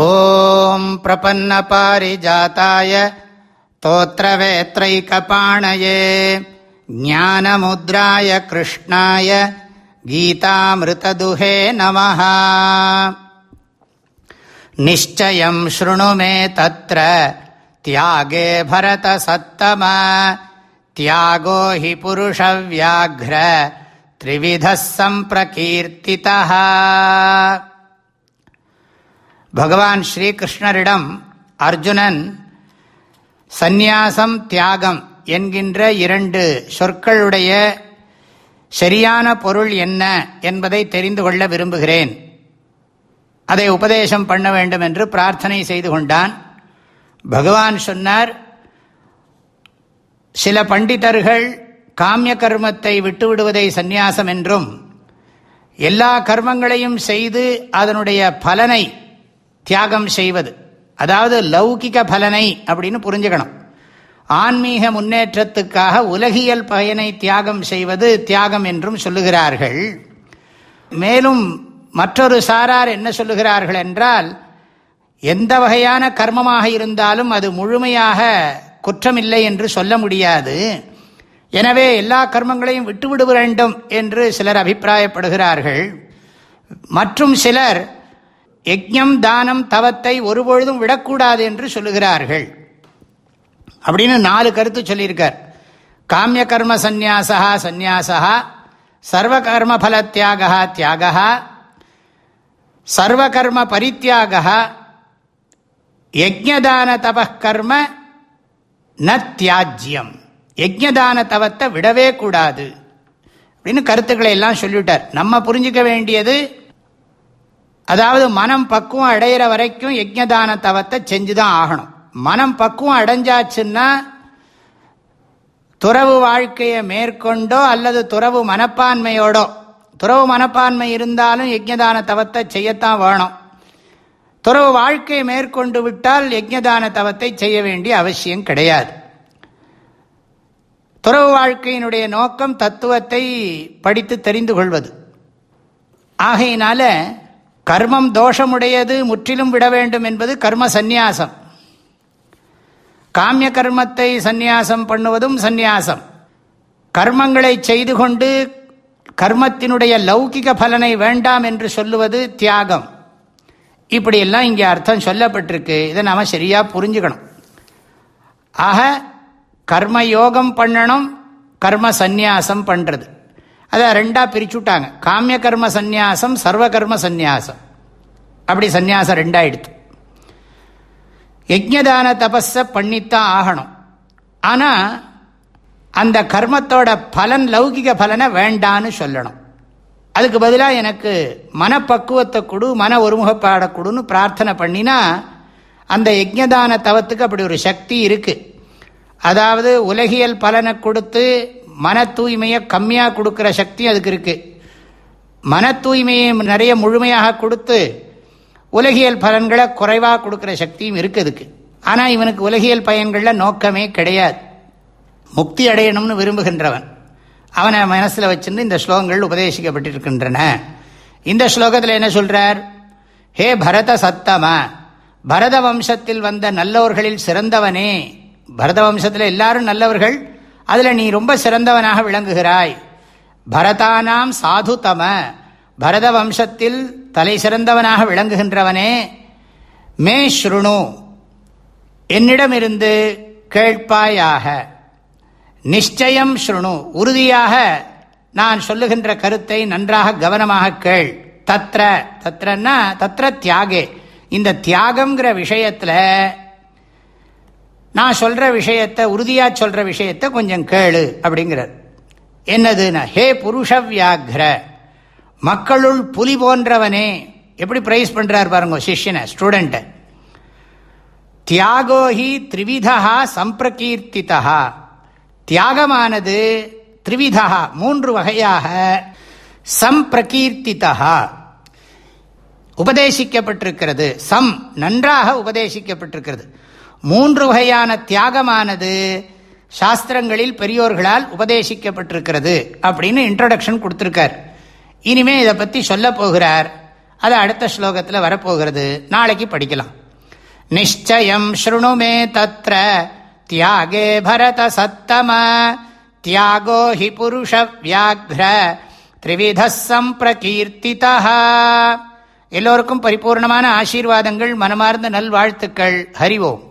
ॐ प्रपन्नपारिजाताय तोत्रवेत्रैकपाणये ज्ञानमुद्राय कृष्णाय गीतामृतदुहे नमः निश्चयं शृणु मे तत्र त्यागे भरतसत्तम त्यागो हि पुरुषव्याघ्र त्रिविधः सम्प्रकीर्तितः பகவான் ஸ்ரீகிருஷ்ணரிடம் அர்ஜுனன் சந்நியாசம் தியாகம் என்கின்ற இரண்டு சொற்களுடைய சரியான பொருள் என்ன என்பதை தெரிந்து கொள்ள விரும்புகிறேன். அதை உபதேசம் பண்ண வேண்டும் என்று பிரார்த்தனை செய்து கொண்டான். பகவான் சொன்னார் சில பண்டிதர்கள் காமிய கர்மத்தை விட்டுவிடுவதை சந்நியாசம் என்றும் எல்லா கர்மங்களையும் செய்து அதனுடைய பலனை தியாகம் செய்வது. அதாவது லௌகிக பலனை அப்படின்னு புரிஞ்சுக்கணும். ஆன்மீக முன்னேற்றத்துக்காக உலகியல் பயனை தியாகம் செய்வது தியாகம் என்றும் சொல்லுகிறார்கள். மேலும் மற்றொரு சாரார் என்ன சொல்லுகிறார்கள் என்றால் எந்த வகையான கர்மமாக இருந்தாலும் அது முழுமையாக குற்றமில்லை என்று சொல்ல முடியாது. எனவே எல்லா கர்மங்களையும் விட்டுவிட வேண்டும் என்று சிலர் அபிப்பிராயப்படுகிறார்கள். மற்றும் சிலர் யஜ்யம் தானம் தவத்தை ஒருபொழுதும் விடக்கூடாது என்று சொல்லுகிறார்கள். அப்படின்னு நாலு கருத்து சொல்லியிருக்கார். காமிய கர்ம சந்நியாசா சந்நியாசா சர்வ கர்ம பல தியாகா தியாக சர்வ கர்ம பரித்தியாகா யஜ்யதான தப ந தியாஜ்யம். யஜ்யதான தவத்தை விடவே கூடாது. அப்படின்னு கருத்துக்களை எல்லாம் சொல்லிவிட்டார். நம்ம புரிஞ்சுக்க வேண்டியது அதாவது மனம் பக்குவம் அடையிற வரைக்கும் யஜ்யதான தவத்தை செஞ்சுதான் ஆகணும். மனம் பக்குவம் அடைஞ்சாச்சுன்னா துறவு வாழ்க்கையை மேற்கொண்டோ அல்லது துறவு மனப்பான்மையோடோ துறவு மனப்பான்மை இருந்தாலும் யஜ்யதான தவத்தை செய்யத்தான் வேணும். துறவு வாழ்க்கையை மேற்கொண்டு விட்டால் யஜ்யதான தவத்தை செய்ய வேண்டிய அவசியம் கிடையாது. துறவு வாழ்க்கையினுடைய நோக்கம் தத்துவத்தை படித்து தெரிந்து கொள்வது. ஆகையினால கர்மம் தோஷமுடையது முற்றிலும் விட வேண்டும் என்பது கர்ம சந்நியாசம். காமிய கர்மத்தை சந்நியாசம் பண்ணுவதும் சந்நியாசம். கர்மங்களை செய்து கொண்டு கர்மத்தினுடைய லௌகிக பலனை வேண்டாம் என்று சொல்லுவது தியாகம். இப்படியெல்லாம் இங்கே அர்த்தம் சொல்லப்பட்டிருக்கு. இதை நாம் சரியாக புரிஞ்சுக்கணும். ஆக கர்ம யோகம் பண்ணணும் கர்ம சந்நியாசம் பண்ணுறது அதை ரெண்டாக பிரிச்சு விட்டாங்க. காமிய கர்ம சந்நியாசம் சர்வ கர்ம சந்நியாசம். அப்படி சந்நியாசம் ரெண்டாயிடுத்து. யஜ்யதான தபஸை பண்ணித்தான் ஆகணும். ஆனால் அந்த கர்மத்தோட பலன் லௌகிக பலனை வேண்டான்னு சொல்லணும். அதுக்கு பதிலாக எனக்கு மனப்பக்குவத்தை கொடு மன ஒருமுகப்பாட கொடுன்னு பிரார்த்தனை பண்ணினா அந்த யஜ்யதான தவத்துக்கு அப்படி ஒரு சக்தி இருக்குது அதாவது உலகியல் பலனை கொடுத்து மன தூய்மையை கம்மியாக கொடுக்குற சக்தி அதுக்கு இருக்குது மன தூய்மையை நிறைய முழுமையாக கொடுத்து உலகியல் பலன்களை குறைவாக கொடுக்குற சக்தியும் இருக்குது அதுக்கு. ஆனால் இவனுக்கு உலகியல் பயன்களில் நோக்கமே கிடையாது. முக்தி அடையணும்னு விரும்புகின்றவன். அவனை மனசில் வச்சிருந்து இந்த ஸ்லோகங்கள் உபதேசிக்கப்பட்டிருக்கின்றன. இந்த ஸ்லோகத்தில் என்ன சொல்கிறார் ஹே பரத சத்தம பரத வம்சத்தில் வந்த நல்லவர்களில் சிறந்தவனே. பரத வம்சத்தில் எல்லாரும் நல்லவர்கள் அதில் நீ ரொம்ப சிறந்தவனாக விளங்குகிறாய். பரதானாம் சாது தம பரத வம்சத்தில் தலை சிறந்தவனாக விளங்குகின்றவனே. மே ஸ்ருணு என்னிடமிருந்து கேட்பாயாக. நிச்சயம் ஸ்ருணு உறுதியாக நான் சொல்லுகின்ற கருத்தை நன்றாக கவனமாக கேள். தத்ர தத்ரன்னா தத்ர தியாகே. இந்த தியாகம்ங்கிற விஷயத்தில் நான் சொல்கிற விஷயத்தை உறுதியாக சொல்கிற விஷயத்தை கொஞ்சம் கேளு அப்படிங்கிறார். என்னதுன்னா ஹே புருஷ வியாக்ர மக்களுள் புலி போன்றவனே எப்படி ப்ரைஸ் பண்ணுறார் பாருங்க சிஷ்யனை ஸ்டூடெண்ட்டை தியாகோஹி த்ரிவிதா சம்பிரகீர்த்திதா தியாகமானது த்ரிவிதா மூன்று வகையாக சம்பிரகீர்த்திதா உபதேசிக்கப்பட்டிருக்கிறது. சம் நன்றாக உபதேசிக்கப்பட்டிருக்கிறது. மூன்று வகையான தியாகமானது சாஸ்திரங்களில் பெரியோர்களால் உபதேசிக்கப்பட்டிருக்கிறது அப்படின்னு இன்ட்ரடக்ஷன் கொடுத்துருக்கார். இனிமே இதை பற்றி சொல்ல போகிறார். அது அடுத்த ஸ்லோகத்தில் வரப்போகிறது. நாளைக்கு படிக்கலாம். நிச்சயம் ஸ்ருணுமே தத்ர தியாகே பரத சத்தம தியாகோ ஹி புருஷ வியாக்ர திரிவித சம்பிரகீர்த்திதா. எல்லோருக்கும் பரிபூர்ணமான ஆசீர்வாதங்கள் மனமார்ந்த நல்வாழ்த்துக்கள். ஹரிவோம்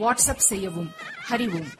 வாட்ஸ்அப் செய்யவும் ஹரிவோம்.